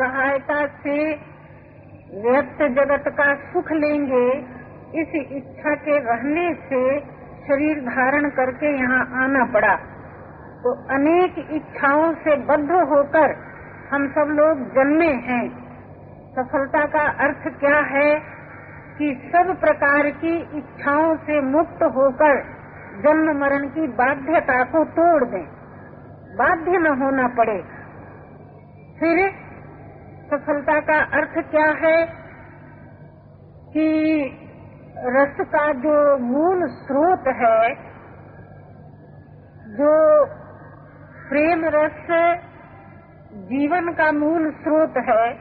सहायता से व्यक्त जगत का सुख लेंगे, इस इच्छा के रहने से शरीर धारण करके यहाँ आना पड़ा। तो अनेक इच्छाओं से बद्ध होकर हम सब लोग जन्मे हैं। सफलता का अर्थ क्या है कि सब प्रकार की इच्छाओं से मुक्त होकर जन्म मरण की बाध्यता को तोड़ दें। बाध्य न होना पड़े। फिर सफलता का अर्थ क्या है कि रस का जो मूल स्रोत है, जो प्रेम रस जीवन का मूल स्रोत है,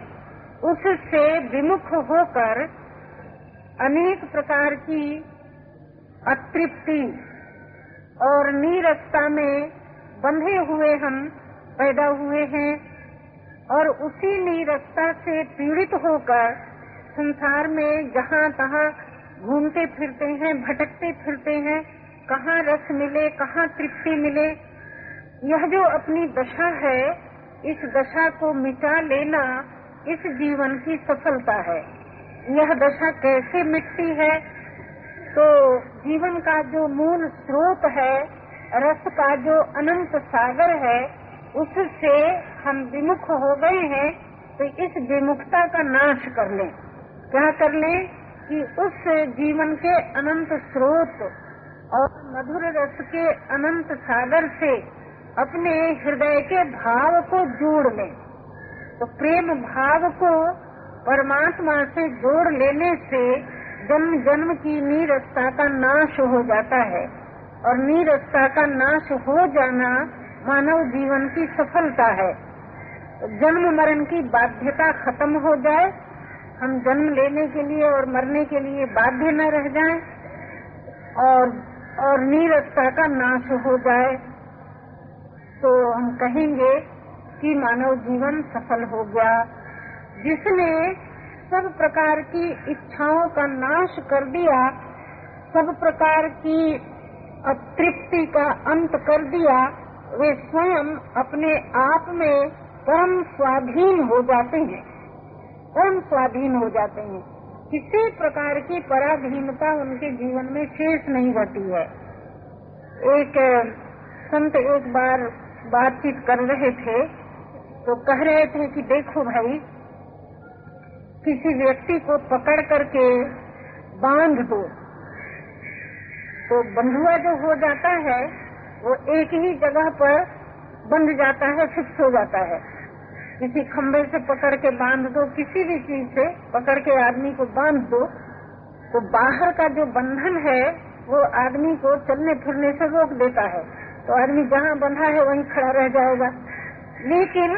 उससे विमुख होकर अनेक प्रकार की अतृप्ति और नीरसता में बंधे हुए हम, पैदा हुए हैं। और उसी नीरसता से पीड़ित होकर संसार में जहाँ तहाँ घूमते फिरते हैं, भटकते फिरते हैं, कहाँ रस मिले, कहाँ तृप्ति मिले, यह जो अपनी दशा है, इस दशा को मिटा लेना इस जीवन की सफलता है। यह दशा कैसे मिटती है? तो जीवन का जो मूल स्रोत है, रस का जो अनंत सागर है उससे हम विमुख हो गए हैं तो इस विमुखता का नाश कर लें। क्या कर लें कि उस जीवन के अनंत स्रोत और मधुर रस के अनंत सागर से अपने हृदय के भाव को जोड़ लें। तो प्रेम भाव को परमात्मा से जोड़ लेने से जन्म जन्म की नीरसता का नाश हो जाता है। और नीरसता का नाश हो जाना मानव जीवन की सफलता है। जन्म मरण की बाध्यता खत्म हो जाए, हम जन्म लेने के लिए और मरने के लिए बाध्य न रह जाएँ और और नीरसता का नाश हो जाए। तो हम कहेंगे कि मानव जीवन सफल हो गया, जिसने सब प्रकार की इच्छाओं का नाश कर दिया, सब प्रकार की अतृप्ति का अंत कर दिया वे स्वयं अपने आप में परम स्वाधीन हो जाते हैं। परम स्वाधीन हो जाते हैं। किसी प्रकार की पराधीनता उनके जीवन में शेष नहीं रहती है। एक, संत एक बार बातचीत कर रहे थे तो कह रहे थे कि देखो भाई, किसी व्यक्ति को पकड़ करके बाँध दो। तो बंधुआ जो हो जाता है वो एक ही जगह पर बंध जाता है, फिक्स हो जाता है। किसी खंभे से पकड़ के बाँध दो, किसी भी चीज़ से पकड़ के आदमी को बाँध दो तो बाहर का जो बंधन है, वो आदमी को चलने फिरने से रोक देता है। तो आदमी जहाँ बंधा है, वहीं खड़ा रह जाएगा। लेकिन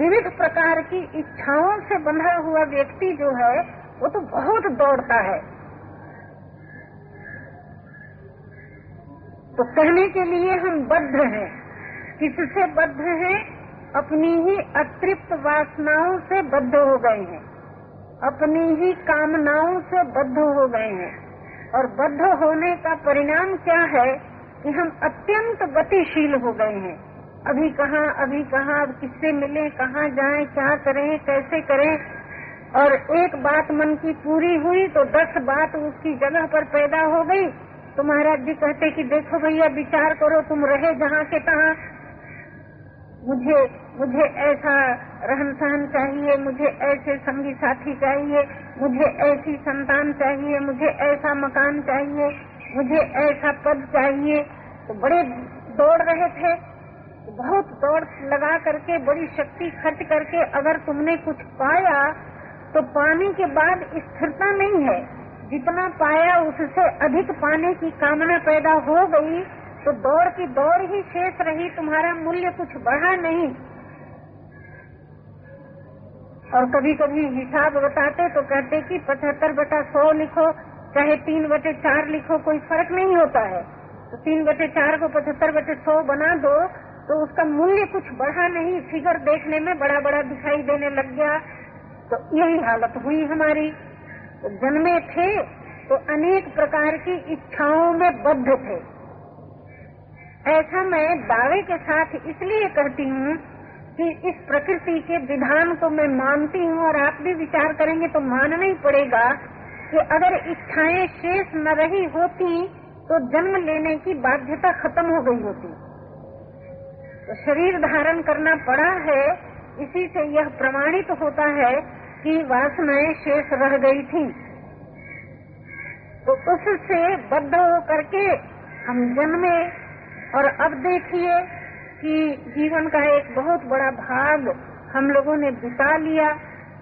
विविध प्रकार की इच्छाओं से बंधा हुआ व्यक्ति जो है, वो तो बहुत दौड़ता है। तो कहने के लिए हम बद्ध हैं किससे बद्ध हैं, अपनी ही अतृप्त वासनाओं से बद्ध हो गए हैं। अपनी ही कामनाओं से बद्ध हो गए हैं। और बद्ध होने का परिणाम क्या है कि हम अत्यंत गतिशील हो गए हैं। अभी कहाँ अभी कहाँ, अब किससे मिले, कहाँ जाएँ, क्या करें, कैसे करें? और एक बात मन की पूरी हुई तो दस बात उसकी जगह पर पैदा हो गई। तो महाराज जी कहते कि देखो भैया, विचार करो, तुम रहे जहाँ के तहाँ। मुझे मुझे ऐसा रहन सहन चाहिए, मुझे ऐसे संगी साथी चाहिए, मुझे ऐसी संतान चाहिए, मुझे ऐसा मकान चाहिए, मुझे ऐसा पद चाहिए। तो बड़े दौड़ रहे थे। बहुत दौड़ लगा करके, बड़ी शक्ति खर्च करके अगर तुमने कुछ पाया तो पाने के बाद स्थिरता नहीं है। जितना पाया उससे अधिक पाने की कामना पैदा हो गई तो दौड़ की दौड़ ही शेष रही, तुम्हारा मूल्य कुछ बढ़ा नहीं। और कभी कभी हिसाब बताते तो कहते कि पचहत्तर बटा सौ लिखो, चाहे तीन बटे चार लिखो, कोई फ़र्क नहीं होता है। तो तीन बटे चार को पचहत्तर बटे सौ बना दो तो उसका मूल्य कुछ बढ़ा नहीं, फिगर देखने में बड़ा बड़ा दिखाई देने लग गया। तो यही हालत हुई हमारी। जन्मे थे तो अनेक प्रकार की इच्छाओं में बद्ध थे। ऐसा मैं दावे के साथ इसलिए कहती हूँ कि इस प्रकृति के विधान को मैं मानती हूँ और आप भी विचार करेंगे तो मानना ही पड़ेगा कि अगर इच्छाएँ शेष न रही होती तो जन्म लेने की बाध्यता खत्म हो गई होती। तो शरीर धारण करना पड़ा है, इसी से यह प्रमाणित तो होता है कि वासनाएँ शेष रह गई थी। तो उससे बद्ध होकर के हम जन्मे और अब देखिए कि जीवन का एक बहुत बड़ा भाग हम लोगों ने बिता लिया।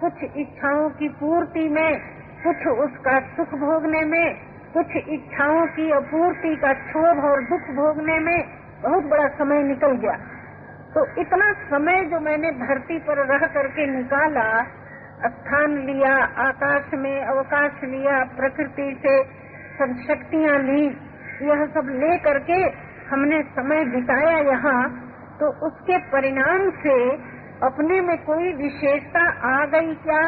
कुछ इच्छाओं की पूर्ति में, कुछ उसका सुख भोगने में, कुछ इच्छाओं की अपूर्ति का क्षोभ और दुख भोगने में बहुत बड़ा समय निकल गया। तो इतना समय जो मैंने धरती पर रह करके निकाला स्थान लिया, आकाश में अवकाश लिया, प्रकृति से सब शक्तियाँ ली, यह सब ले करके हमने समय बिताया यहाँ तो उसके परिणाम से अपने में कोई विशेषता आ गई क्या?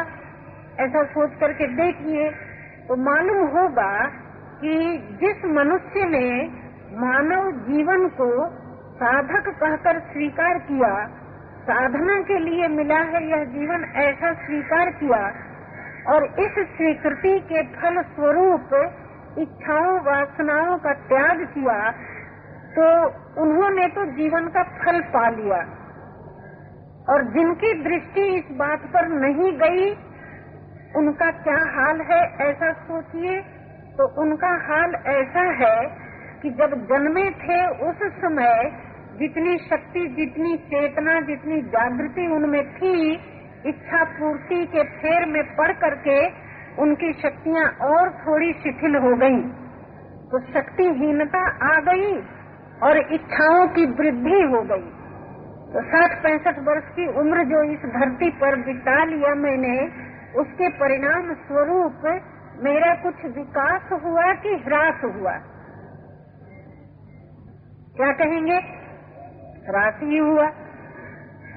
ऐसा सोच करके देखिए तो मालूम होगा कि जिस मनुष्य ने मानव जीवन को साधक कहकर स्वीकार किया साधना के लिए मिला है यह जीवन ऐसा स्वीकार किया और इस स्वीकृति के फल स्वरूप इच्छाओं, वासनाओं का त्याग किया तो उन्होंने तो जीवन का फल पा लिया। और जिनकी दृष्टि इस बात पर नहीं गई, उनका क्या हाल है ऐसा सोचिए? तो उनका हाल ऐसा है कि जब जन्मे थे उस समय जितनी शक्ति, जितनी चेतना, जितनी जागृति उनमें थी, इच्छा पूर्ति के फेर में पड़ करके उनकी शक्तियाँ और थोड़ी शिथिल हो गई तो शक्तिहीनता आ गई और इच्छाओं की वृद्धि हो गई। तो साठ पैंसठ वर्ष की उम्र जो इस धरती पर बिता लिया मैंने, उसके परिणाम स्वरूप मेरा कुछ विकास हुआ कि ह्रास हुआ। क्या कहेंगे? ह्रास ही हुआ।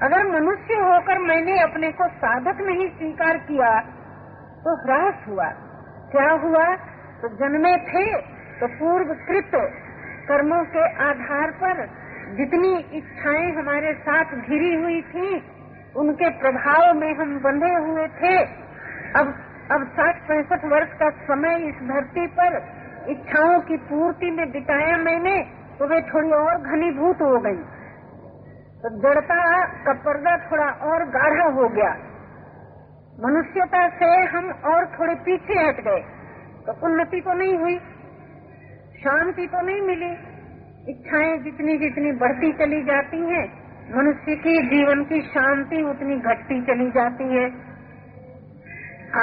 अगर मनुष्य होकर मैंने अपने को साधक नहीं स्वीकार किया तो ह्रास हुआ। क्या हुआ? तो जन्मे थे तो पूर्व कृत कर्मों के आधार पर जितनी इच्छाएँ हमारे साथ घिरी हुई थी, उनके प्रभाव में हम बंधे हुए थे। अब अब साठ पैंसठ वर्ष का समय इस धरती पर, इच्छाओं की पूर्ति में बिताया मैंने तो वे थोड़ी और घनीभूत हो गई। जड़ता का पर्दा थोड़ा और गाढ़ा हो गया। मनुष्यता से हम और थोड़े पीछे हट गए। तो उन्नति तो नहीं हुई, शांति तो नहीं मिली। इच्छाएँ जितनी जितनी बढ़ती चली जाती हैं, मनुष्य की जीवन की शांति उतनी घटती चली जाती है।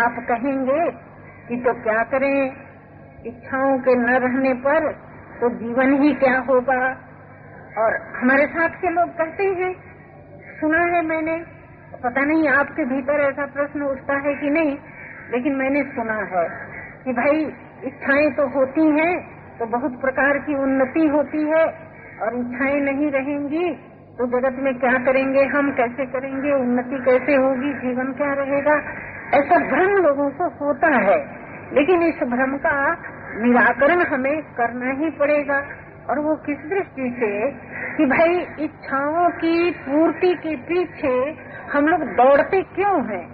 आप कहेंगे कि तो क्या करें? इच्छाओं के न रहने पर तो जीवन ही क्या होगा? और हमारे साथ के लोग कहते हैं, सुना है मैंने। पता नहीं आपके भीतर ऐसा प्रश्न उठता है कि नहीं, लेकिन मैंने सुना है कि भाई, इच्छाएँ तो होती हैं तो बहुत प्रकार की उन्नति होती है, और इच्छाएँ नहीं रहेंगी तो जगत में क्या करेंगे, हम कैसे करेंगे, उन्नति कैसे होगी, जीवन क्या रहेगा? ऐसा भ्रम लोगों को होता है, लेकिन इस भ्रम का निराकरण हमें करना ही पड़ेगा। और वो किस दृष्टि से? कि भाई इच्छाओं की, पूर्ति के पीछे हम लोग दौड़ते क्यों हैं?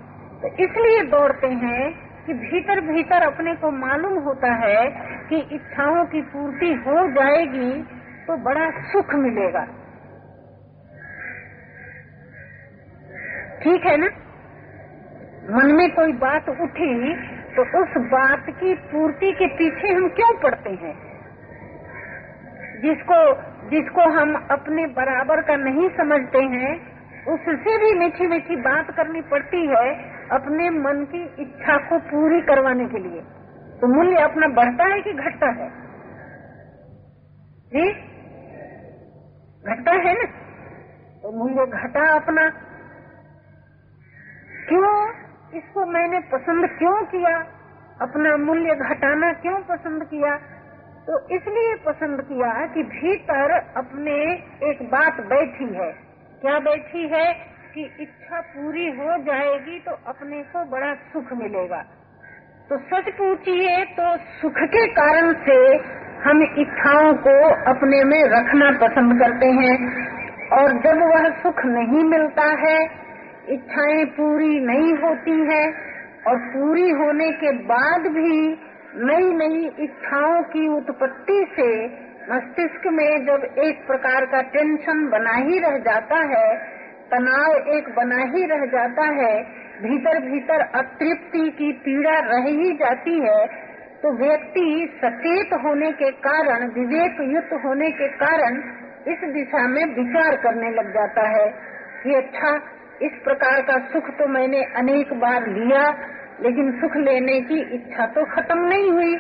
तो इसलिए दौड़ते हैं कि भीतर भीतर अपने को मालूम होता है कि इच्छाओं की पूर्ति हो जाएगी तो बड़ा सुख मिलेगा। ठीक है ना? मन में कोई बात उठी तो उस बात की पूर्ति के पीछे हम क्यों पड़ते हैं? जिसको जिसको हम अपने बराबर का नहीं समझते हैं, उससे भी मीठी मीठी बात करनी पड़ती है अपने मन की इच्छा को पूरी करवाने के लिए। तो मूल्य अपना बढ़ता है कि घटता है? जी? घटता है ना? तो मूल्य घटा अपना। क्यों? इसको मैंने पसंद क्यों किया? अपना मूल्य घटाना क्यों पसंद किया? तो इसलिए पसंद किया कि भीतर अपने एक बात बैठी है। क्या बैठी है? कि इच्छा पूरी हो जाएगी तो अपने को बड़ा सुख मिलेगा। तो सच पूछिए तो सुख के कारण से हम इच्छाओं को अपने में रखना पसंद करते हैं। और जब वह सुख नहीं मिलता है, इच्छाएँ पूरी नहीं होती है और पूरी होने के बाद भी नई नई इच्छाओं की उत्पत्ति से मस्तिष्क में जब एक प्रकार का टेंशन बना ही रह जाता है, तनाव एक बना ही रह जाता है, भीतर भीतर अतृप्ति की पीड़ा रह ही जाती है तो व्यक्ति सचेत होने के कारण विवेक युक्त होने के कारण इस दिशा में विचार करने लग जाता है कि अच्छा इस प्रकार का सुख तो मैंने अनेक बार लिया लेकिन सुख लेने की इच्छा तो खत्म नहीं हुई।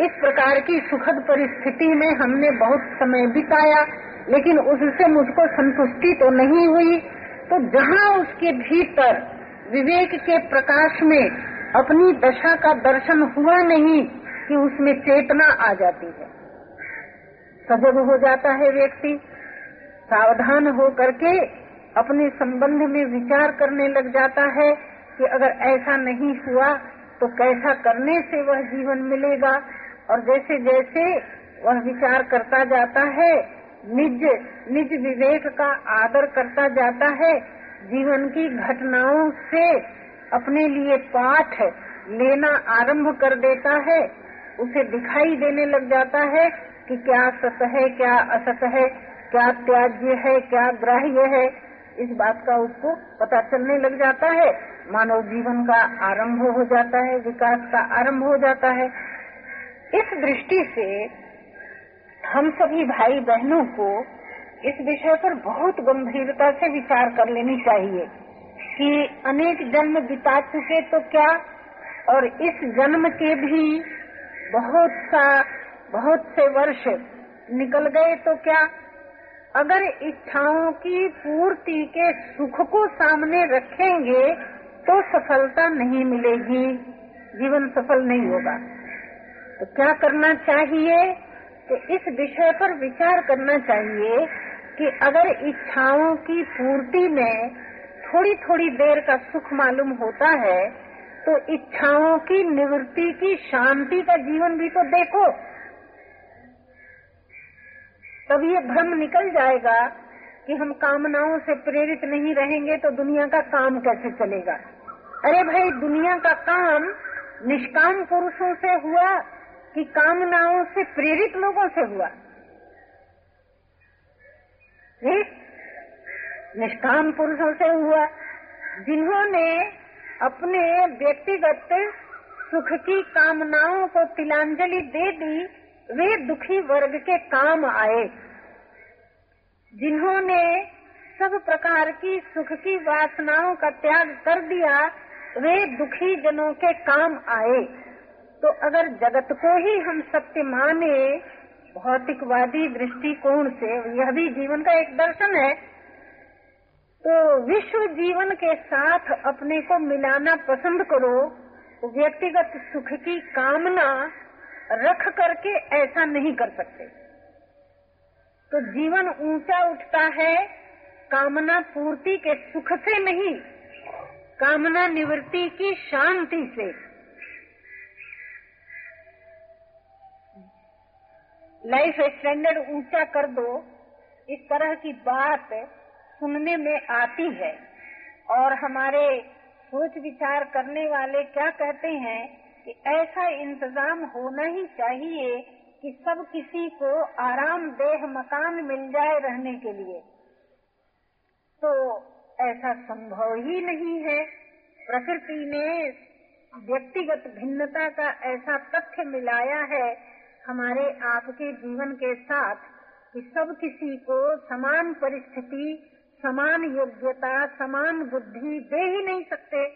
इस प्रकार की सुखद परिस्थिति में हमने बहुत समय बिताया, लेकिन उससे मुझको संतुष्टि तो नहीं हुई। तो जहाँ उसके भीतर विवेक के प्रकाश में अपनी दशा का दर्शन हुआ नहीं कि उसमें चेतना आ जाती है। सजग हो जाता है व्यक्ति, सावधान हो करके अपने संबंध में विचार करने लग जाता है। कि अगर ऐसा नहीं हुआ तो कैसा करने से वह जीवन मिलेगा? और जैसे जैसे वह विचार करता जाता है, निज निज विवेक का आदर करता जाता है, जीवन की घटनाओं से अपने लिए पाठ लेना आरंभ कर देता है, उसे दिखाई देने लग जाता है कि क्या सत है, क्या असत है, क्या त्याज्य है, क्या ग्राह्य है। इस बात का उसको पता चलने लग जाता है। मानव जीवन का आरंभ हो जाता है, विकास का आरंभ हो जाता है। इस दृष्टि से हम सभी भाई बहनों को इस विषय पर बहुत गंभीरता से विचार कर लेनी चाहिए कि अनेक जन्म बिता चुके तो क्या? और इस जन्म के भी बहुत सा, बहुत से वर्ष निकल गए तो क्या? अगर इच्छाओं की पूर्ति के सुख को सामने रखेंगे तो सफलता नहीं मिलेगी, जीवन सफल नहीं होगा। तो क्या करना चाहिए? तो इस विषय पर विचार करना चाहिए कि अगर इच्छाओं की पूर्ति में थोड़ी थोड़ी देर का सुख मालूम होता है तो इच्छाओं की निवृत्ति की शांति का जीवन भी तो देखो। तब ये भ्रम निकल जाएगा कि हम कामनाओं से प्रेरित नहीं रहेंगे तो दुनिया का काम कैसे चलेगा? अरे भाई, दुनिया का काम निष्काम पुरुषों से हुआ कि कामनाओं से प्रेरित लोगों से हुआ? निष्काम पुरुषों से हुआ, जिन्होंने अपने व्यक्तिगत सुख की कामनाओं को तिलांजलि दे दी, वे दुखी वर्ग के काम आए। जिन्होंने सब प्रकार की सुख की वासनाओं का त्याग कर दिया, वे दुखी जनों के काम आए। तो अगर जगत को ही हम सत्य माने, भौतिकवादी दृष्टिकोण से, यह भी जीवन का एक दर्शन है तो विश्व जीवन के साथ अपने को मिलाना पसंद करो, व्यक्तिगत सुख की कामना रख करके ऐसा नहीं कर सकते। तो जीवन ऊँचा उठता है, कामना पूर्ति के सुख से नहीं, कामना निवृत्ति की शांति से। लाइफ स्टैंडर्ड ऊँचा कर दो, इस तरह की बात सुनने में आती है। और हमारे सोच विचार करने वाले क्या कहते हैं कि ऐसा इंतज़ाम होना ही चाहिए कि सब किसी को आराम, देह, मकान मिल जाए रहने के लिए। तो ऐसा संभव ही नहीं है। प्रकृति ने व्यक्तिगत भिन्नता का ऐसा तथ्य मिलाया है हमारे आपके जीवन के साथ कि सब किसी को समान परिस्थिति, समान योग्यता, समान बुद्धि दे ही नहीं सकते।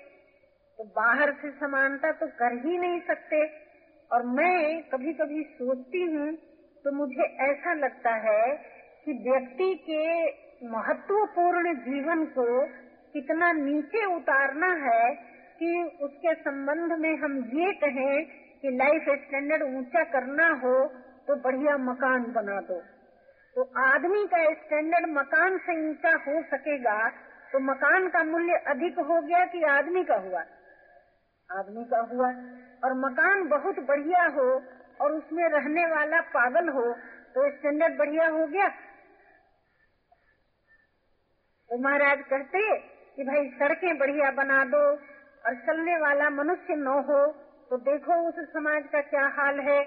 तो बाहर से समानता तो कर ही नहीं सकते। और मैं कभी कभी सोचती हूँ तो मुझे ऐसा लगता है कि व्यक्ति के महत्वपूर्ण जीवन को कितना नीचे उतारना है कि उसके संबंध में हम ये कहें कि लाइफ स्टैंडर्ड ऊँचा करना हो तो बढ़िया मकान बना दो। तो आदमी का स्टैंडर्ड मकान से ऊँचा हो सकेगा तो मकान का मूल्य अधिक हो गया कि आदमी का हुआ? आदमी का हुआ। और मकान बहुत बढ़िया हो और उसमें रहने वाला पागल हो तो स्टैंडर्ड बढ़िया हो गया। तो महाराज कहते कि भाई, सड़कें बढ़िया बना दो और चलने वाला मनुष्य न हो तो देखो उस समाज का क्या हाल है।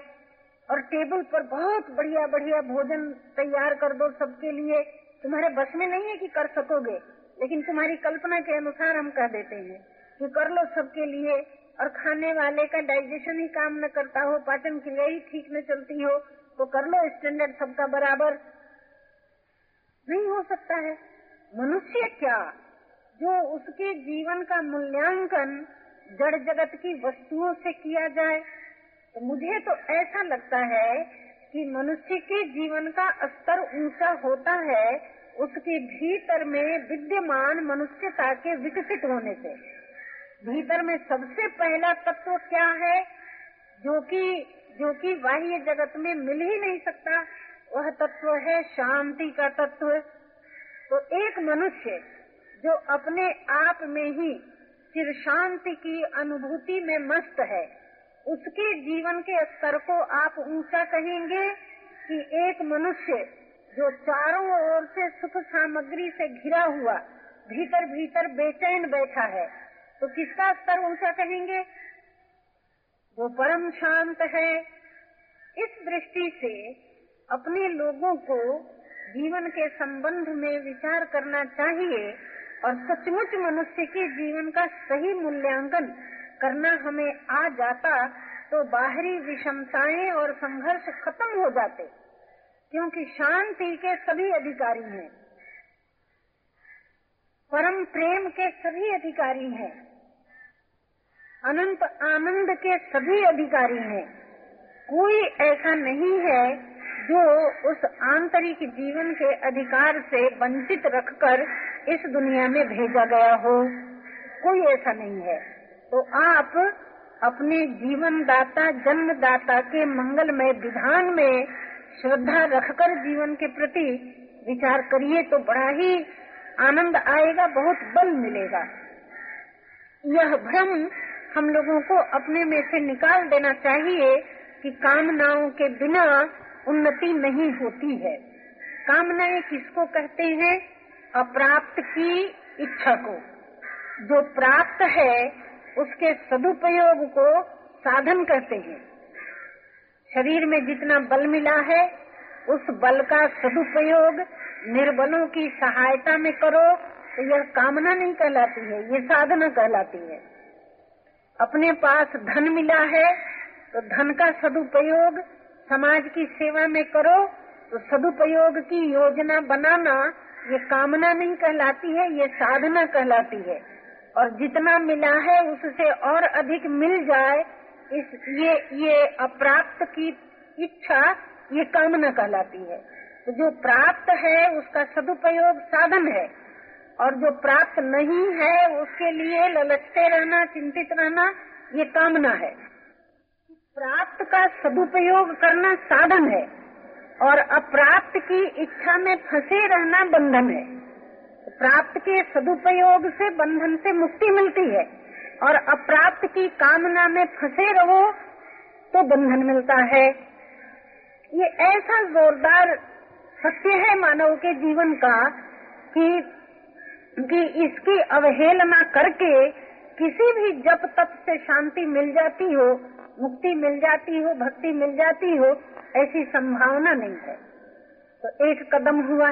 और टेबल पर बहुत बढ़िया बढ़िया भोजन तैयार कर दो सबके लिए। तुम्हारे बस में नहीं है कि कर सकोगे, लेकिन तुम्हारी कल्पना के अनुसार हम कह देते हैं कि कर लो सबके लिए। और खाने वाले का डाइजेशन ही काम न करता हो, पाचन क्रिया ही ठीक न चलती हो तो कर लो स्टैंडर्ड सबका बराबर। नहीं हो सकता है। मनुष्य क्या? जो उसके जीवन का मूल्यांकन जड़ जगत की वस्तुओं से किया जाए तो मुझे तो ऐसा लगता है कि मनुष्य के जीवन का स्तर ऊँचा होता है, उसके भीतर में विद्यमान मनुष्यता के विकसित होने से। भीतर में सबसे पहला तत्व क्या है? जो कि जो कि बाह्य जगत में मिल ही नहीं सकता, वह तत्व है शांति का तत्व। तो एक मनुष्य जो अपने आप में ही चिर शांति की अनुभूति में मस्त है, उसके जीवन के स्तर को आप ऊँचा कहेंगे कि एक मनुष्य जो चारों ओर से सुख सामग्री से घिरा हुआ भीतर भीतर बेचैन बैठा है तो किसका स्तर ऊँचा कहेंगे? वो परम शांत है। इस दृष्टि से अपने लोगों को जीवन के संबंध में विचार करना चाहिए और सचमुच मनुष्य के जीवन का सही मूल्यांकन करना हमें आ जाता तो बाहरी विषमताएँ और संघर्ष खत्म हो जाते, क्योंकि शांति के सभी अधिकारी हैं। परम प्रेम के सभी अधिकारी हैं। अनंत आनंद के सभी अधिकारी हैं। कोई ऐसा नहीं है जो उस आंतरिक जीवन के अधिकार से वंचित रखकर इस दुनिया में भेजा गया हो। कोई ऐसा नहीं है। तो आप अपने जीवन दाता जन्म दाता के मंगलमय विधान में श्रद्धा रखकर जीवन के प्रति विचार करिए तो बड़ा ही आनंद आएगा, बहुत बल मिलेगा। यह भ्रम हम लोगों को अपने में से निकाल देना चाहिए कि कामनाओं के बिना उन्नति नहीं होती है। कामनाएँ किसको कहते हैं? अप्राप्त की इच्छा को। जो प्राप्त है, उसके सदुपयोग को साधन कहते हैं। शरीर में जितना बल मिला है, उस बल का सदुपयोग निर्बलों की सहायता में करो तो यह कामना नहीं कहलाती है, ये साधना कहलाती है। अपने पास धन मिला है तो धन का सदुपयोग समाज की सेवा में करो तो सदुपयोग की योजना बनाना, ये कामना नहीं कहलाती है, ये साधना कहलाती है। और जितना मिला है, उससे और अधिक मिल जाए, इस, ये ये अप्राप्त की इच्छा, ये कामना कहलाती है। तो जो प्राप्त है, उसका सदुपयोग साधन है। और जो प्राप्त नहीं है, उसके लिए ललचते रहना, चिंतित रहना, ये कामना है। प्राप्त का सदुपयोग करना साधन है और अप्राप्त की इच्छा में फंसे रहना बंधन है। प्राप्त के सदुपयोग से बंधन से मुक्ति मिलती है और अप्राप्त की कामना में फंसे रहो तो बंधन मिलता है। ये ऐसा जोरदार सत्य है मानव के जीवन का कि कि इसकी अवहेलना करके किसी भी जप तप से शांति मिल जाती हो, मुक्ति मिल जाती हो, भक्ति मिल जाती हो, ऐसी संभावना नहीं है। तो एक कदम हुआ।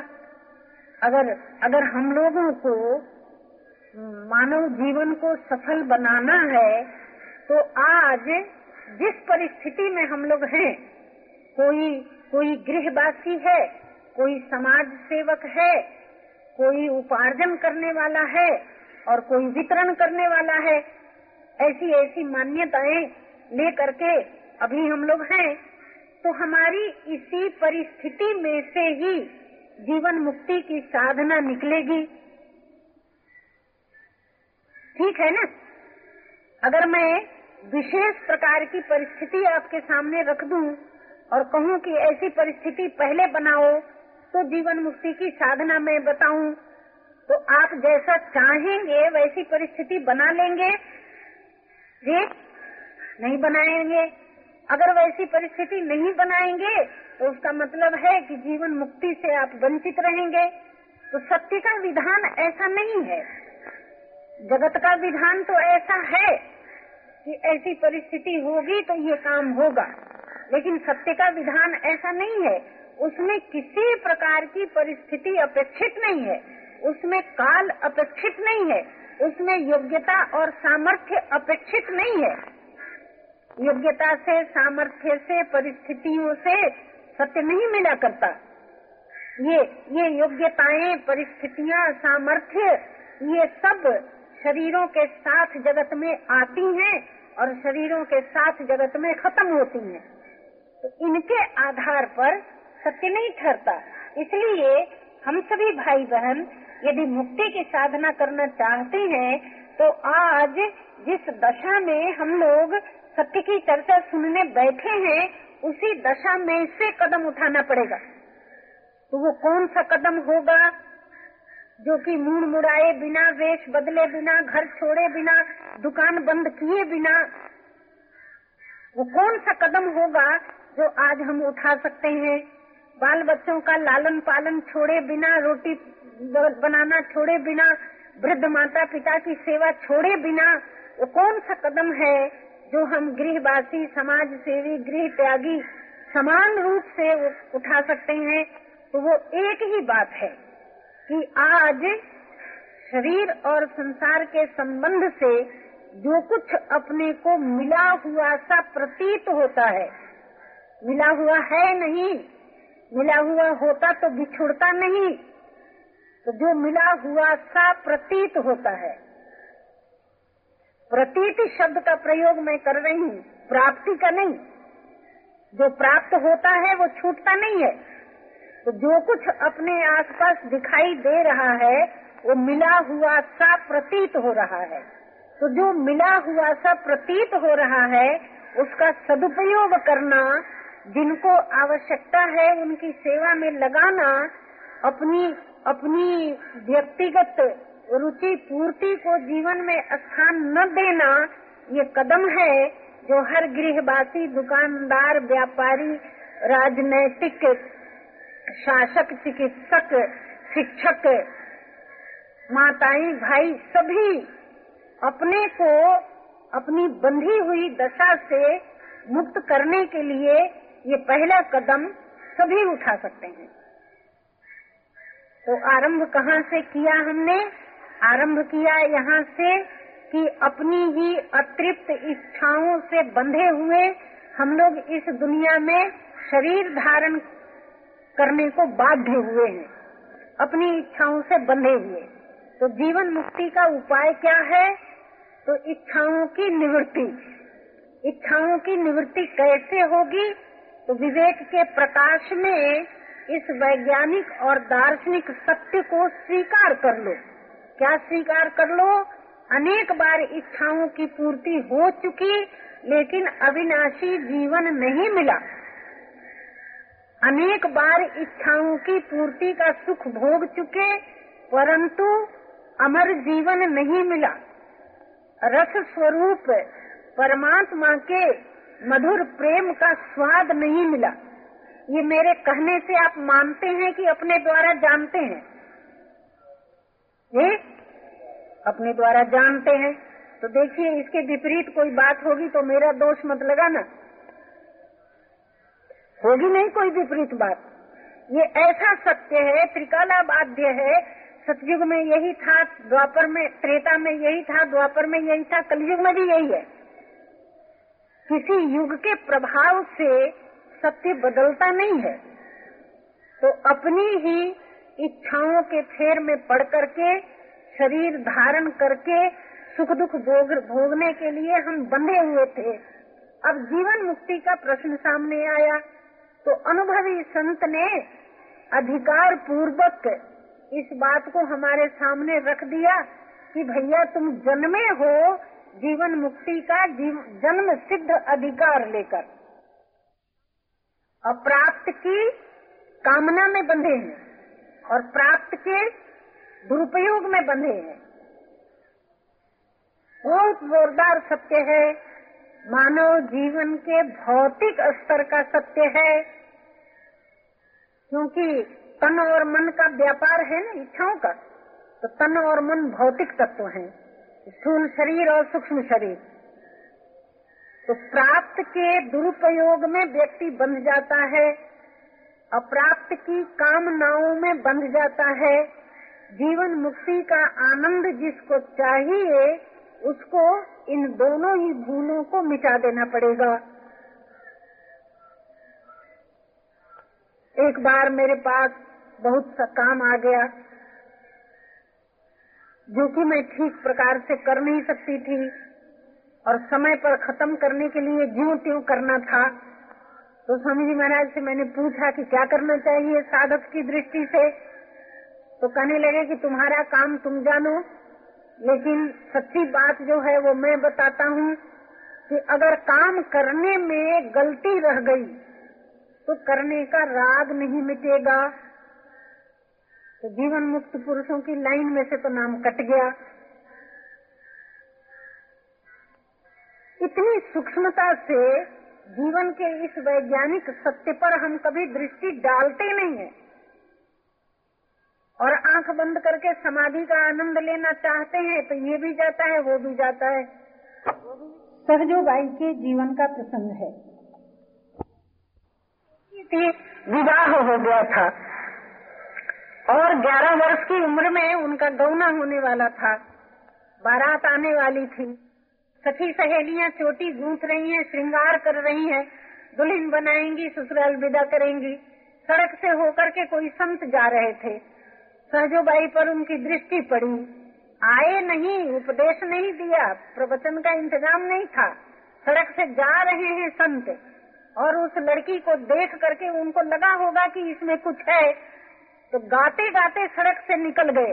अगर अगर हम लोगों को मानव जीवन को सफल बनाना है तो आज जिस परिस्थिति में हम लोग हैं, कोई कोई गृहवासी है, कोई समाज सेवक है कोई उपार्जन करने वाला है और कोई वितरण करने वाला है, ऐसी ऐसी मान्यताएँ ले करके अभी हम लोग हैं तो हमारी इसी परिस्थिति में से ही जीवन मुक्ति की साधना निकलेगी। ठीक है ना? अगर मैं विशेष प्रकार की परिस्थिति आपके सामने रख दूँ और कहूँ कि ऐसी परिस्थिति पहले बनाओ तो जीवन मुक्ति की साधना मैं बताऊँ। तो आप जैसा चाहेंगे, वैसी परिस्थिति बना लेंगे। जी? नहीं बनाएँगे। अगर वैसी परिस्थिति नहीं बनाएँगे तो उसका मतलब है कि जीवन मुक्ति से आप वंचित रहेंगे। तो सत्य का विधान ऐसा नहीं है। जगत का विधान तो ऐसा है कि ऐसी परिस्थिति होगी तो ये काम होगा। लेकिन सत्य का विधान ऐसा नहीं है उसमें किसी प्रकार की परिस्थिति अपेक्षित नहीं है। उसमें काल अपेक्षित नहीं है। उसमें योग्यता और सामर्थ्य अपेक्षित नहीं है। योग्यता से, सामर्थ्य से, परिस्थितियों से सत्य नहीं मिला करता। ये ये योग्यताएँ, परिस्थितियाँ, सामर्थ्य, ये सब शरीरों के साथ जगत में आती हैं और शरीरों के साथ जगत में खत्म होती हैं। तो इनके आधार पर सत्य नहीं ठहरता। इसलिए हम सभी भाई बहन यदि मुक्ति की साधना करना चाहते हैं तो आज जिस दशा में हम लोग सत्य की चर्चा सुनने बैठे हैं, उसी दशा में से कदम उठाना पड़ेगा। तो वो कौन सा कदम होगा? जो कि मुड़ मुड़ाए बिना, वेश बदले बिना, घर छोड़े बिना, दुकान बंद किए बिना, वो कौन सा कदम होगा जो आज हम उठा सकते हैं? बाल बच्चों का लालन पालन छोड़े बिना, रोटी बनाना छोड़े बिना, वृद्ध माता पिता की सेवा छोड़े बिना, वो कौन सा कदम है जो हम गृहवासी समाज सेवी गृह त्यागी समान रूप से उठा सकते हैं? तो वो एक ही बात है कि आज शरीर और संसार के संबंध से जो कुछ अपने को मिला हुआ सा प्रतीत होता है। मिला हुआ है नहीं मिला हुआ होता तो बिछुड़ता नहीं। तो जो मिला हुआ सा प्रतीत होता है। प्रतीत शब्द का प्रयोग मैं कर रही हूँ, प्राप्ति का नहीं। जो प्राप्त होता है, वो छूटता नहीं है। तो जो कुछ अपने आसपास दिखाई दे रहा है, वो मिला हुआ सा प्रतीत हो रहा है। तो जो मिला हुआ सा प्रतीत हो रहा है, उसका सदुपयोग करना जिनको आवश्यकता है, उनकी सेवा में लगाना अपनी अपनी व्यक्तिगत रुचि पूर्ति को जीवन में स्थान न देना, ये कदम है जो हर गृहवासी, दुकानदार, व्यापारी, राजनैतिक, शासक, चिकित्सक, शिक्षक माताएँ भाई सभी अपने को अपनी बंधी हुई दशा से मुक्त करने के लिए ये पहला कदम सभी उठा सकते हैं। तो आरंभ कहाँ से किया हमने? आरंभ किया यहाँ से कि अपनी ही अतृप्त इच्छाओं से बंधे हुए हम लोग इस दुनिया में शरीर धारण करने को बाध्य हुए हैं। अपनी इच्छाओं से बंधे हुए। तो जीवन मुक्ति का उपाय क्या है? तो इच्छाओं की निवृत्ति। इच्छाओं की निवृत्ति कैसे होगी? तो विवेक के प्रकाश में इस वैज्ञानिक और दार्शनिक सत्य को स्वीकार कर लो। क्या स्वीकार कर लो? अनेक बार इच्छाओं की पूर्ति हो चुकी, लेकिन अविनाशी जीवन नहीं मिला। अनेक बार इच्छाओं की पूर्ति का सुख भोग चुके, परंतु अमर जीवन नहीं मिला। रस स्वरूप परमात्मा के मधुर प्रेम का स्वाद नहीं मिला। ये मेरे कहने से आप मानते हैं कि अपने द्वारा जानते हैं? ये अपने द्वारा जानते हैं? तो देखिए, इसके विपरीत कोई बात होगी तो मेरा दोष मत लगाना। होगी नहीं कोई विपरीत बात। ये ऐसा सत्य है त्रिकाला बाध्य है, सतयुग में यही था, द्वापर में, त्रेता में यही था, द्वापर में यही था, कलयुग में भी यही है। किसी युग के प्रभाव से सत्य बदलता नहीं है। तो अपनी ही इच्छाओं के फेर में पड़ करके, शरीर धारण करके सुख दुख भोग, भोगने के लिए हम बंधे हुए थे। अब जीवन मुक्ति का प्रश्न सामने आया तो अनुभवी संत ने अधिकार पूर्वक इस बात को हमारे सामने रख दिया कि भैया तुम जन्मे हो जीवन मुक्ति का जीव, जन्म सिद्ध अधिकार लेकर। अप्राप्त की कामना में बंधे हैं और प्राप्त के दुरुपयोग में बंधे हैं। बहुत जोरदार सत्य है मानव जीवन के भौतिक स्तर का सत्य है क्योंकि तन और मन का व्यापार है ना इच्छाओं का। तो तन और मन भौतिक तत्व हैं। स्थूल शरीर और सूक्ष्म शरीर। तो प्राप्त के दुरुपयोग में व्यक्ति बंध जाता है, अप्राप्त की कामनाओं में बंध जाता है। जीवन मुक्ति का आनंद जिसको चाहिए, उसको इन दोनों ही भूलों को मिटा देना पड़ेगा। एक बार मेरे पास बहुत सा काम आ गया। जो कि मैं ठीक प्रकार से कर नहीं सकती थी और समय पर खत्म करने के लिए ज्यो त्यों करना था तो स्वामी जी महाराज से मैंने पूछा कि क्या करना चाहिए साधक की दृष्टि से? तो कहने लगे कि तुम्हारा काम तुम जानो, लेकिन सच्ची बात जो है वो मैं बताता हूँ कि अगर काम करने में गलती रह गई तो करने का राग नहीं मिटेगा। तो जीवन मुक्त पुरुषों की लाइन में से तो नाम कट गया। इतनी सूक्ष्मता से जीवन के इस वैज्ञानिक सत्य पर हम कभी दृष्टि डालते नहीं है। और आँख बंद करके समाधि का आनंद लेना चाहते हैं तो ये भी जाता है वो भी जाता है। सहजो बाई के जीवन का प्रसंग है। विवाह हो गया था। और 11 वर्ष की उम्र में उनका गौना होने वाला था। बारात आने वाली थी। सखी सहेलियाँ चोटी गूंथ रही हैं, श्रृंगार कर रही हैं, दुल्हन बनाएँगी, ससुराल विदा करेंगी। सड़क से होकर के कोई संत जा रहे थे। सहजोबाई पर उनकी दृष्टि पड़ी। आए नहीं, उपदेश नहीं दिया, प्रवचन का इंतज़ाम नहीं था। सड़क से जा रहे हैं संत, और उस लड़की को देख करके उनको लगा होगा कि इसमें कुछ है। तो गाते गाते सड़क से निकल गए।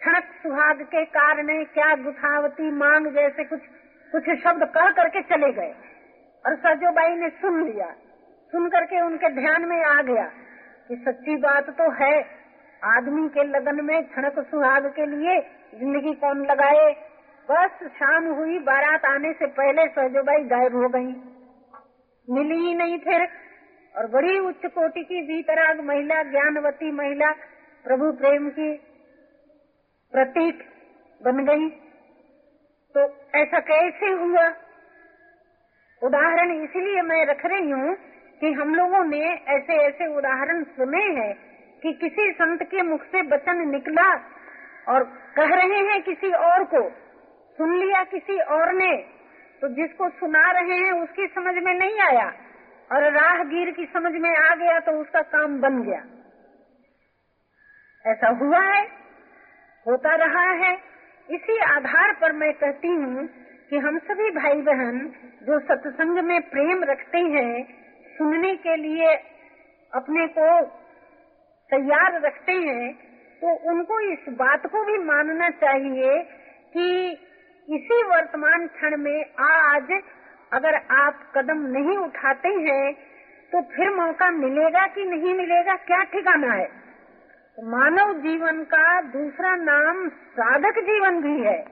क्षणक सुहाग के कारण क्या गुथावती मांग जैसे कुछ कुछ शब्द कह करके चले गए। और सरजोबाई ने सुन लिया। सुन करके उनके ध्यान में आ गया कि सच्ची बात तो है। आदमी के लगन में क्षणक सुहाग के लिए ज़िंदगी कौन लगाए? बस शाम हुई, बारात आने से पहले सहजोबाई गायब हो गई। मिली ही नहीं फिर। और बड़ी उच्च कोटि की भीतराग महिला, ज्ञानवती महिला, प्रभु प्रेम की प्रतीक बन गई। तो ऐसा कैसे हुआ? उदाहरण इसलिए मैं रख रही हूँ कि हम लोगों ने ऐसे ऐसे उदाहरण सुने हैं कि किसी संत के मुख से वचन निकला और कह रहे हैं किसी और को, सुन लिया किसी और ने। तो जिसको सुना रहे हैं उसकी समझ में नहीं आया। और राहगीर की समझ में आ गया तो उसका काम बन गया। ऐसा हुआ है, होता रहा है। इसी आधार पर मैं कहती हूँ कि हम सभी भाई बहन जो सत्संग में प्रेम रखते हैं, सुनने के लिए अपने को तैयार रखते हैं तो उनको इस बात को भी मानना चाहिए कि इसी वर्तमान क्षण में आज अगर आप कदम नहीं उठाते हैं तो फिर मौका मिलेगा कि नहीं मिलेगा? क्या ठिकाना है? तो मानव जीवन का दूसरा नाम साधक जीवन भी है।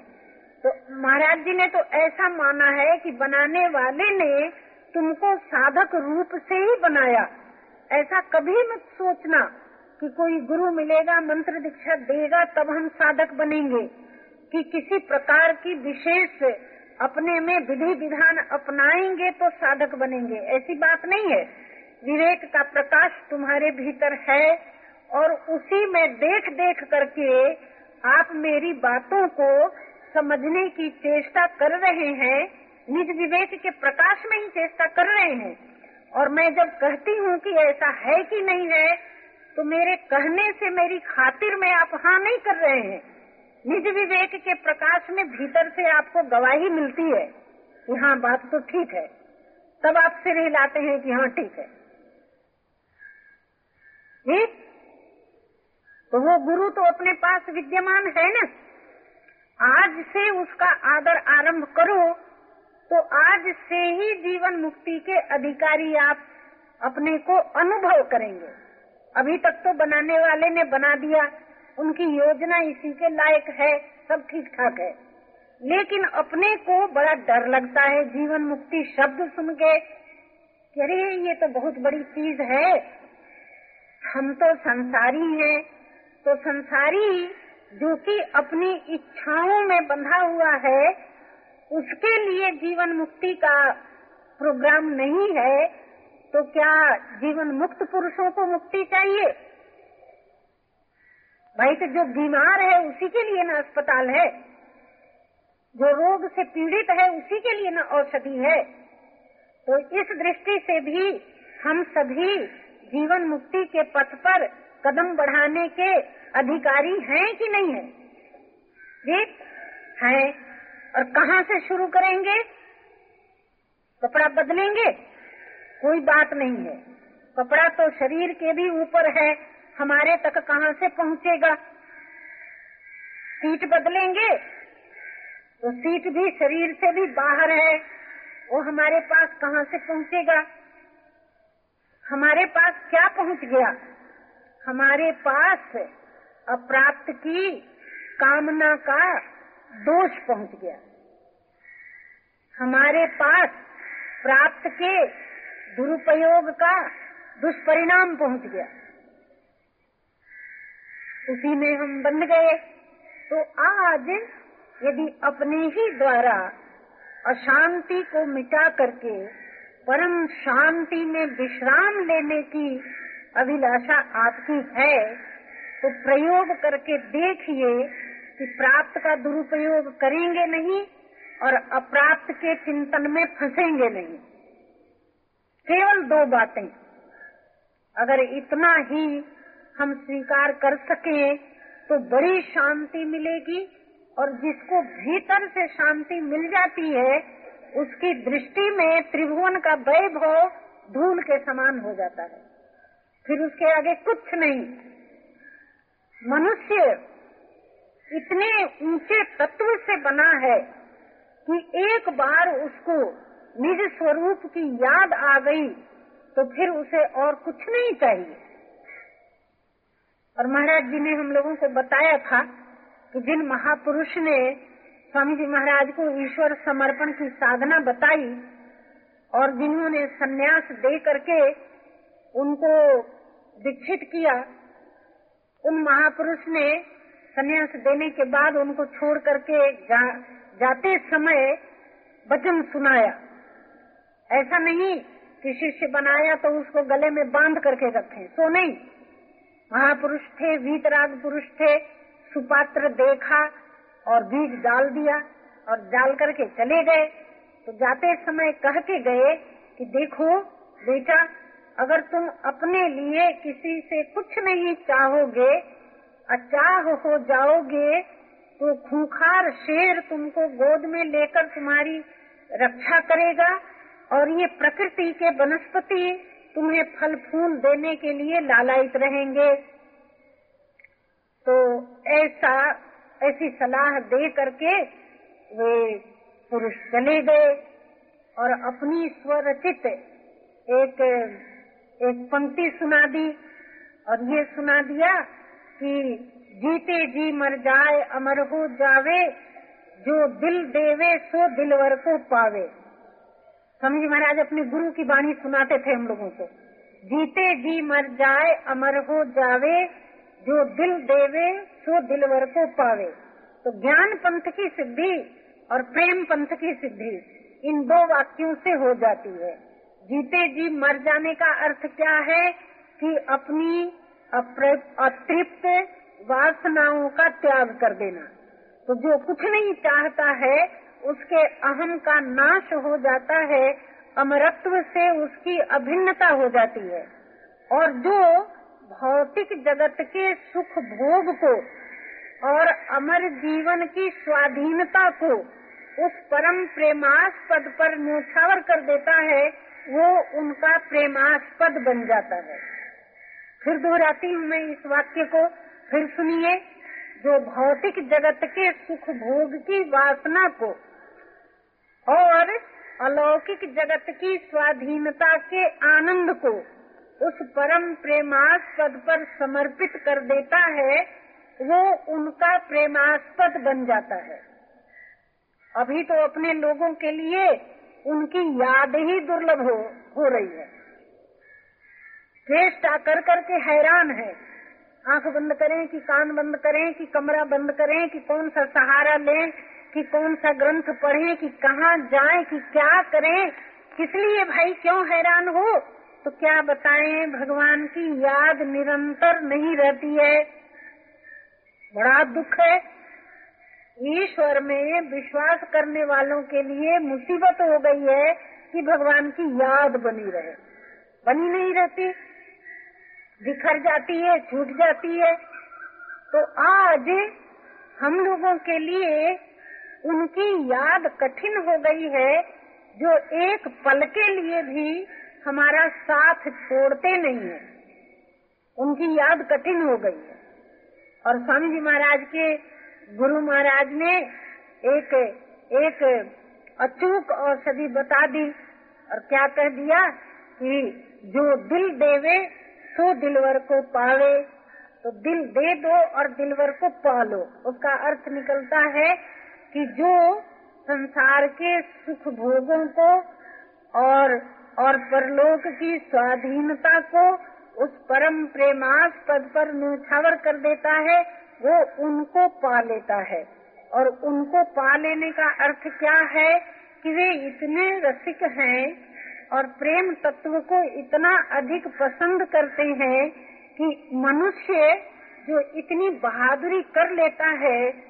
तो महाराज जी ने तो ऐसा माना है कि बनाने वाले ने तुमको साधक रूप से ही बनाया। ऐसा कभी मत सोचना कि कोई गुरु मिलेगा, मंत्र दीक्षा देगा, तब हम साधक बनेंगे। कि किसी प्रकार की विशेष अपने में विधि विधान अपनाएँगे तो साधक बनेंगे। ऐसी बात नहीं है। विवेक का प्रकाश तुम्हारे भीतर है और उसी में देख देख करके आप मेरी बातों को समझने की चेष्टा कर रहे हैं। निज विवेक के प्रकाश में ही चेष्टा कर रहे हैं। और मैं जब कहती हूँ कि ऐसा है कि नहीं है तो मेरे कहने से मेरी खातिर में आप हाँ नहीं कर रहे हैं। निज विवेक के प्रकाश में भीतर से आपको गवाही मिलती है कि हाँ बात तो ठीक है। तब आप सिर हिलाते हैं कि हाँ ठीक है। ठीक? तो वो गुरु तो अपने पास विद्यमान है ना? आज से उसका आदर आरंभ करो तो आज से ही जीवन मुक्ति के अधिकारी आप अपने को अनुभव करेंगे। अभी तक तो बनाने वाले ने बना दिया। उनकी योजना इसी के लायक है, सब ठीक ठाक है। लेकिन अपने को बड़ा डर लगता है, जीवन मुक्ति शब्द सुन के अरे, ये तो बहुत बड़ी चीज़ है। हम तो संसारी हैं तो संसारी जो कि अपनी इच्छाओं में बंधा हुआ है, उसके लिए जीवन मुक्ति का प्रोग्राम नहीं है तो क्या जीवन मुक्त पुरुषों को मुक्ति चाहिए? भाई तो जो बीमार है, उसी के लिए ना अस्पताल है। जो रोग से पीड़ित है, उसी के लिए ना औषधि है। तो इस दृष्टि से भी हम सभी जीवन मुक्ति के पथ पर कदम बढ़ाने के अधिकारी हैं कि नहीं है? ठीक है और कहाँ से शुरू करेंगे? कपड़ा बदलेंगे? कोई बात नहीं है। कपड़ा तो शरीर के भी ऊपर है। हमारे तक कहाँ से पहुँचेगा? सीट बदलेंगे? तो सीट भी शरीर से भी बाहर है। वो हमारे पास कहाँ से पहुँचेगा? हमारे पास क्या पहुँच गया? हमारे पास अप्राप्त की कामना का दोष पहुँच गया। हमारे पास प्राप्त के दुरुपयोग का दुष्परिणाम पहुँच गया। उसी में हम बंध गए। तो आज यदि अपने ही द्वारा अशांति को मिटा करके, परम शांति में विश्राम लेने की अभिलाषा आपकी है तो प्रयोग करके देखिए कि प्राप्त का दुरुपयोग करेंगे नहीं और अप्राप्त के चिंतन में फंसेंगे नहीं। केवल दो बातें। अगर इतना ही हम स्वीकार कर सके तो बड़ी शांति मिलेगी और जिसको भीतर से शांति मिल जाती है, उसकी दृष्टि में त्रिभुवन का वैभव धूल के समान हो जाता है। फिर उसके आगे कुछ नहीं। मनुष्य इतने ऊँचे तत्व से बना है कि एक बार उसको निज स्वरूप की याद आ गई तो फिर उसे और कुछ नहीं चाहिए। और महाराज जी ने हम लोगों को बताया था कि जिन महापुरुष ने स्वामी जी महाराज को ईश्वर समर्पण की साधना बताई और जिन्होंने सन्यास दे करके उनको दीक्षित किया उन महापुरुष ने संन्यास देने के बाद उनको छोड़ करके जा, जाते समय वचन सुनाया। ऐसा नहीं कि शिष्य बनाया तो उसको गले में बाँध करके रखे। सो नहीं। महापुरुष थे वीतराग पुरुष थे सुपात्र देखा और बीज डाल दिया और डाल करके चले गए। तो जाते समय कह के गए कि देखो, बेटा, अगर तुम अपने लिए किसी से कुछ नहीं चाहोगे, अचाह हो जाओगे तो खूंखार शेर तुमको गोद में लेकर तुम्हारी रक्षा करेगा और ये प्रकृति के वनस्पति तुम्हें फल फूल देने के लिए लालायित रहेंगे। तो ऐसा, ऐसी सलाह दे करके वे पुरुष चले गए और अपनी स्वरचित एक एक पंक्ति सुना दी और ये सुना दिया कि जीते जी मर जाए, अमर हो जावे, जो दिल देवे सो दिलवर को पावे। समझी, महाराज, अपने गुरु की वाणी सुनाते थे हम लोगों को। जीते जी मर जाए, अमर हो जावे, जो दिल देवे, सो दिलवर को पावे। तो ज्ञान पंथ की सिद्धि और प्रेम पंथ की सिद्धि, इन दो वाक्यों से हो जाती है। जीते जी मर जाने का अर्थ क्या है? कि अपनी अतृप्त वासनाओं का त्याग कर देना। तो जो कुछ नहीं चाहता है उसके अहम का नाश हो जाता है, अमरत्व से उसकी अभिन्नता हो जाती है। और जो भौतिक जगत के सुख भोग को और अमर जीवन की स्वाधीनता को उस परम प्रेमास्पद पर न्योछावर कर देता है, वो उनका प्रेमास्पद बन जाता है। फिर दोहराती हूँ मैं इस वाक्य को। फिर सुनिए, जो भौतिक जगत के सुख भोग की वासना को और अलौकिक जगत की स्वाधीनता के आनंद को उस परम प्रेमास्पद पर समर्पित कर देता है वो उनका प्रेमास्पद बन जाता है। अभी तो अपने लोगों के लिए उनकी याद ही दुर्लभ हो, हो रही है। चेष्टा कर करके हैरान है। आँख बंद करें कि कान बंद करें कि कमरा बंद करें कि कौन सा सहारा लें कि कौन सा ग्रंथ पढ़ें, कि कहाँ जाएँ, कि क्या करें, किस लिए भाई क्यों हैरान हो? तो क्या बताएँ, भगवान की याद निरंतर नहीं रहती है। बड़ा दुख है। ईश्वर में विश्वास करने वालों के लिए मुसीबत हो गई है कि भगवान की याद बनी रहे। बनी नहीं रहती। बिखर जाती है, छूट जाती है। तो आज हम लोगों के लिए उनकी याद कठिन हो गई है, जो एक पल के लिए भी हमारा साथ छोड़ते नहीं है। उनकी याद कठिन हो गई है। और स्वामी जी महाराज के गुरु महाराज ने एक एक अचूक औषधि बता दी और क्या कह दिया कि जो दिल देवे, सो दिलवर को पावे। तो दिल दे दो और दिलवर को पालो उसका अर्थ निकलता है कि जो संसार के सुख भोगों को और और परलोक की स्वाधीनता को उस परम प्रेमास पद पर न्यौछावर कर देता है, वो उनको पा लेता है। और उनको पा लेने का अर्थ क्या है कि वे इतने रसिक हैं और प्रेम तत्व को इतना अधिक पसंद करते हैं कि मनुष्य जो इतनी बहादुरी कर लेता है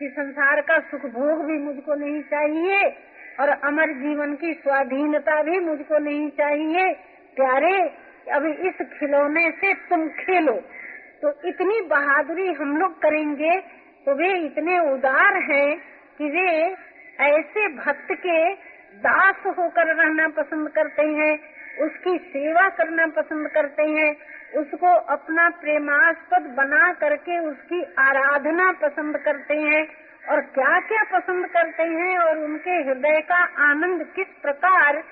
कि संसार का सुख भोग भी मुझको नहीं चाहिए और अमर जीवन की स्वाधीनता भी मुझको नहीं चाहिए। प्यारे अभी इस खिलौने से तुम खेलो। तो इतनी बहादुरी हम लोग करेंगे तो वे इतने उदार हैं कि वे ऐसे भक्त के दास होकर रहना पसंद करते हैं। उसकी सेवा करना पसंद करते हैं, उसको अपना प्रेमास्पद बना करके उसकी आराधना पसंद करते हैं। और क्या क्या पसंद करते हैं और उनके हृदय का आनंद किस प्रकार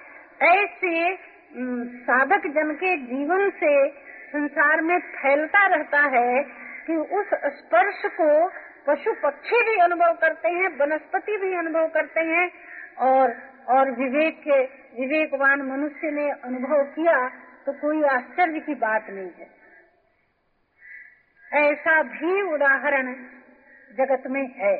ऐसे साधक जन के जीवन से संसार में फैलता रहता है कि उस स्पर्श को पशु पक्षी भी अनुभव करते हैं, वनस्पति भी अनुभव करते हैं और और विवेक के, विवेकवान मनुष्य ने अनुभव किया तो कोई आश्चर्य की बात नहीं है। ऐसा भी उदाहरण जगत में है।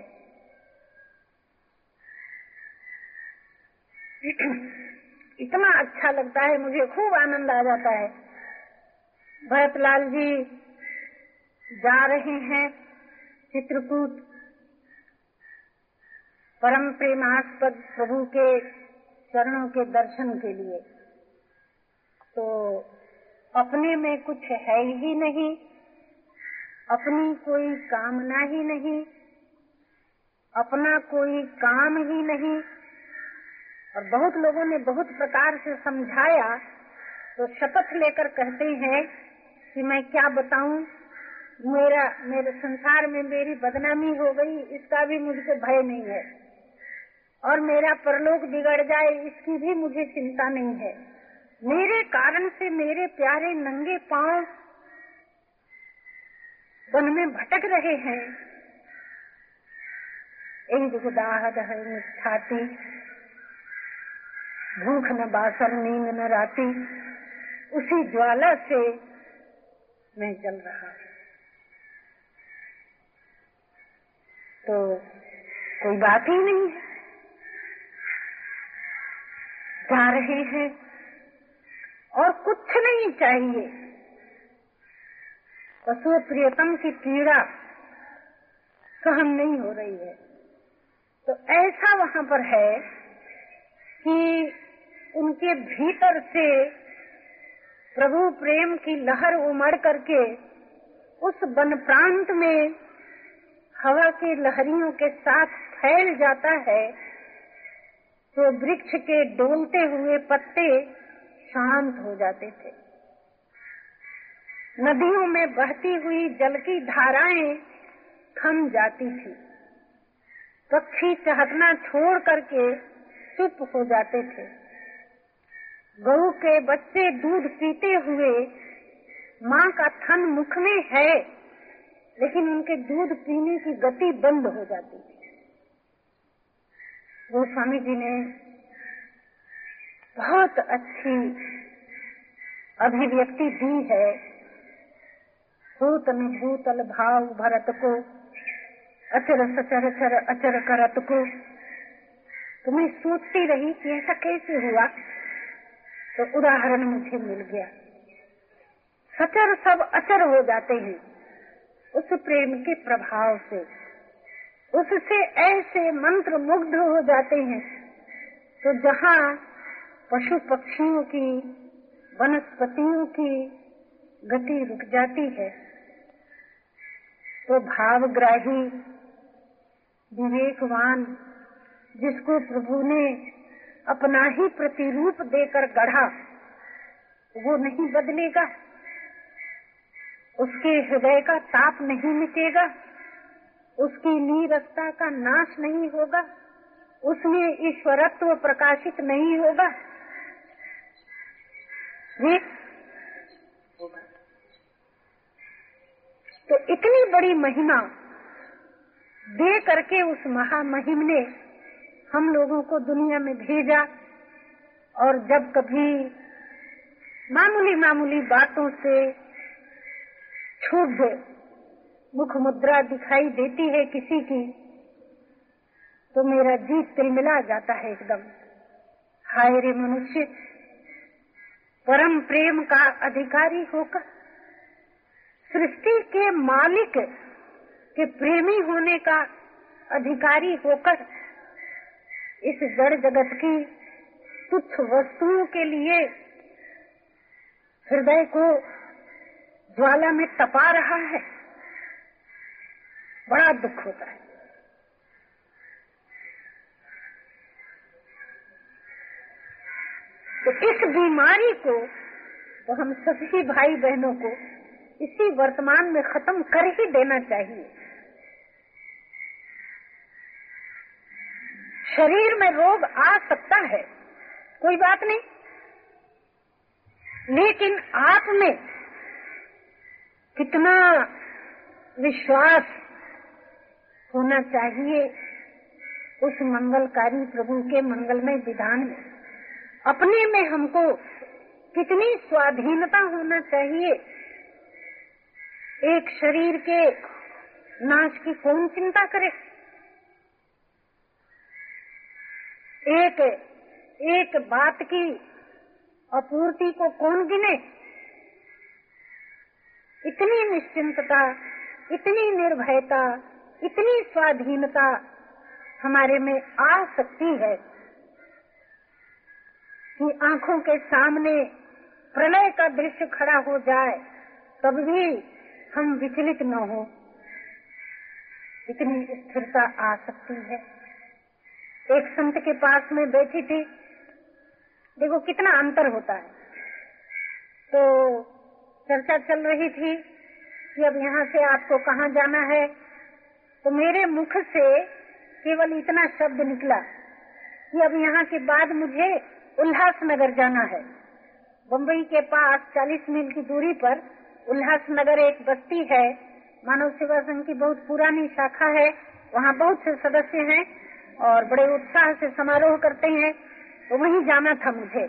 इतना अच्छा लगता है, मुझे खूब आनंद आ जाता है। भरतलाल जी जा रहे हैं चित्रकूट परम प्रेमास्पद प्रभु के चरणों के दर्शन के लिए। तो अपने में कुछ है ही नहीं, अपनी कोई कामना ही नहीं, अपना कोई काम ही नहीं। और बहुत लोगों ने बहुत प्रकार से समझाया तो शपथ लेकर कहते हैं कि मैं क्या बताऊँ? मेरा, मेरे संसार में मेरी बदनामी हो गई, इसका भी मुझको भय नहीं है। और मेरा परलोक बिगड़ जाए, इसकी भी मुझे चिंता नहीं है। मेरे कारण से मेरे प्यारे नंगे पाँव वन में भटक रहे हैं। एक दुखदाह है भूख न बासर, नींद न राती, उसी ज्वाला से मैं चल रहा है। तो कोई बात ही नहीं है। जा रहे हैं और कुछ नहीं चाहिए पशु प्रियतम की पीड़ा सहन नहीं हो रही है। तो ऐसा वहाँ पर है कि उनके भीतर से प्रभु प्रेम की लहर उमड़ करके उस वन प्रांत में हवा की लहरियों के साथ फैल जाता है। तो वृक्ष के डोलते हुए पत्ते शांत हो जाते थे। नदियों में बहती हुई जल की धाराएँ थम जाती थी। पक्षी चहकना छोड़ करके चुप हो जाते थे। गऊ के बच्चे दूध पीते हुए, माँ का थन मुख में है, लेकिन उनके दूध पीने की गति बंद हो जाती थी। वो स्वामी जी ने बहुत अच्छी अभिव्यक्ति दी है। भूत भूतल भाव भरत को, अचर सचर चर अचर करत को। तो मैं सोचती रही कि ऐसा कैसे हुआ? तो उदाहरण मुझे मिल गया। सचर सब अचर हो जाते हैं, उस प्रेम के प्रभाव से। उससे ऐसे मंत्र मुग्ध हो जाते हैं तो जहाँ पशु पक्षियों की, वनस्पतियों की गति रुक जाती है। तो भावग्राही, विवेकवान, जिसको प्रभु ने अपना ही प्रतिरूप देकर गढ़ा, वो नहीं बदलेगा। उसके हृदय का ताप नहीं मिटेगा। उसकी नीरसता का नाश नहीं होगा, उसमें ईश्वरत्व प्रकाशित नहीं होगा। होगा तो इतनी बड़ी महिमा दे करके उस महामहिम ने हम लोगों को दुनिया में भेजा, और जब कभी मामूली मामूली बातों से क्षुब्ध मुख मुद्रा दिखाई देती है किसी की तो मेरा जी तिलमिला जाता है एकदम। हाय रे मनुष्य, परम प्रेम का अधिकारी होकर, सृष्टि के मालिक के प्रेमी होने का अधिकारी होकर, इस जड़ जगत की तुच्छ वस्तुओं के लिए हृदय को ज्वाला में तपा रहा है। बड़ा दुख होता है। तो इस बीमारी को तो हम सभी भाई बहनों को इसी वर्तमान में खत्म कर ही देना चाहिए। शरीर में रोग आ सकता है, कोई बात नहीं। लेकिन आप में कितना विश्वास होना चाहिए उस मंगलकारी प्रभु के मंगलमय विधान में। अपने में हमको कितनी स्वाधीनता होना चाहिए। एक शरीर के नाश की कौन चिंता करे? एक एक बात की अपूर्ति को कौन गिने? इतनी निश्चिंतता, इतनी निर्भयता इतनी स्वाधीनता हमारे में आ सकती है कि आँखों के सामने प्रलय का दृश्य खड़ा हो जाए, तब भी हम विचलित न हो। इतनी स्थिरता आ सकती है। एक संत के पास में बैठी थी। देखो, कितना अंतर होता है। तो चर्चा चल रही थी कि अब यहाँ से आपको कहाँ जाना है? तो मेरे मुख से केवल इतना शब्द निकला कि अब यहाँ के बाद मुझे उल्लासनगर जाना है। बम्बई के पास 40 मील की दूरी पर उल्लासनगर एक बस्ती है। मानव सेवा संघ की बहुत पुरानी शाखा है। वहाँ बहुत से सदस्य हैं और बड़े उत्साह से समारोह करते हैं। तो वहीं जाना था मुझे।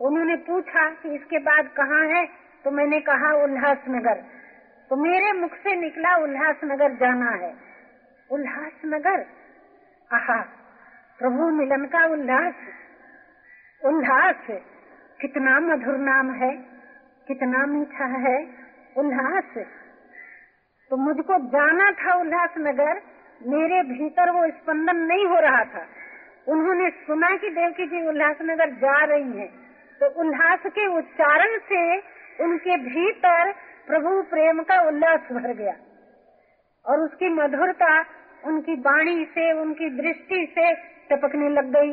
उन्होंने पूछा कि इसके बाद कहाँ है? तो मैंने कहा उल्लासनगर तो मेरे मुख से निकला उल्लासनगर जाना है। उल्लासनगर आहा, प्रभु मिलन का उल्लास उल्लास कितना मधुर नाम है, कितना मीठा है उल्लास तो मुझको जाना था उल्लासनगर मेरे भीतर वो स्पंदन नहीं हो रहा था। उन्होंने सुना कि देवकी जी उल्लासनगर जा रही हैं तो उल्लास के उच्चारण से उनके भीतर प्रभु प्रेम का उल्लास भर गया। और उसकी मधुरता, उनकी वाणी से, उनकी दृष्टि से टपकने लग गई।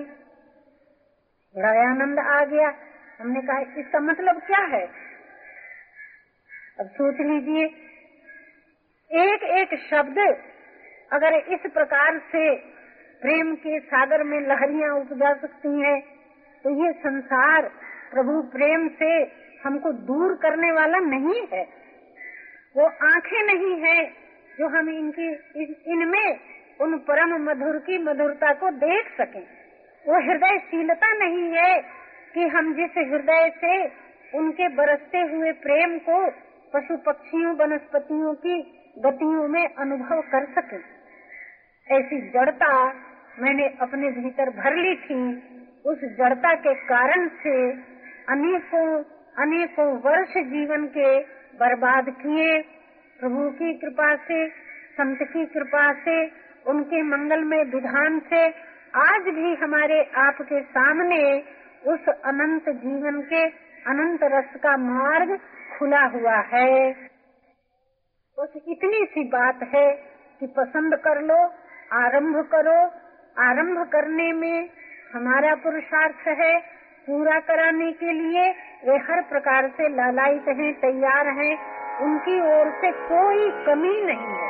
बड़ा आनंद आ गया। हमने कहा, इसका मतलब क्या है? अब सोच लीजिए एक एक शब्द अगर इस प्रकार से प्रेम के सागर में लहरियाँ उपजा सकती हैं तो ये संसार प्रभु प्रेम से हमको दूर करने वाला नहीं है। वो आँखें नहीं है जो हम इनकी इनमें, उन परम मधुर की मधुरता को देख सके। वो हृदयशीलता नहीं है कि हम जिस हृदय से उनके बरसते हुए प्रेम को पशु पक्षियों, वनस्पतियों की गतियों में अनुभव कर सके। ऐसी जड़ता मैंने अपने भीतर भर ली थी। उस जड़ता के कारण से अनेकों अनेकों वर्ष जीवन के बर्बाद किए। प्रभु की कृपा से, संत की कृपा से, उनके मंगलमय विधान से आज भी हमारे आपके सामने उस अनंत जीवन के अनंत रस का मार्ग खुला हुआ है। बस इतनी सी बात है कि पसंद कर लो, आरंभ करो। आरंभ करने में हमारा पुरुषार्थ है पूरा कराने के लिए वे हर प्रकार से लालायित हैं, तैयार हैं, उनकी ओर से कोई कमी नहीं है।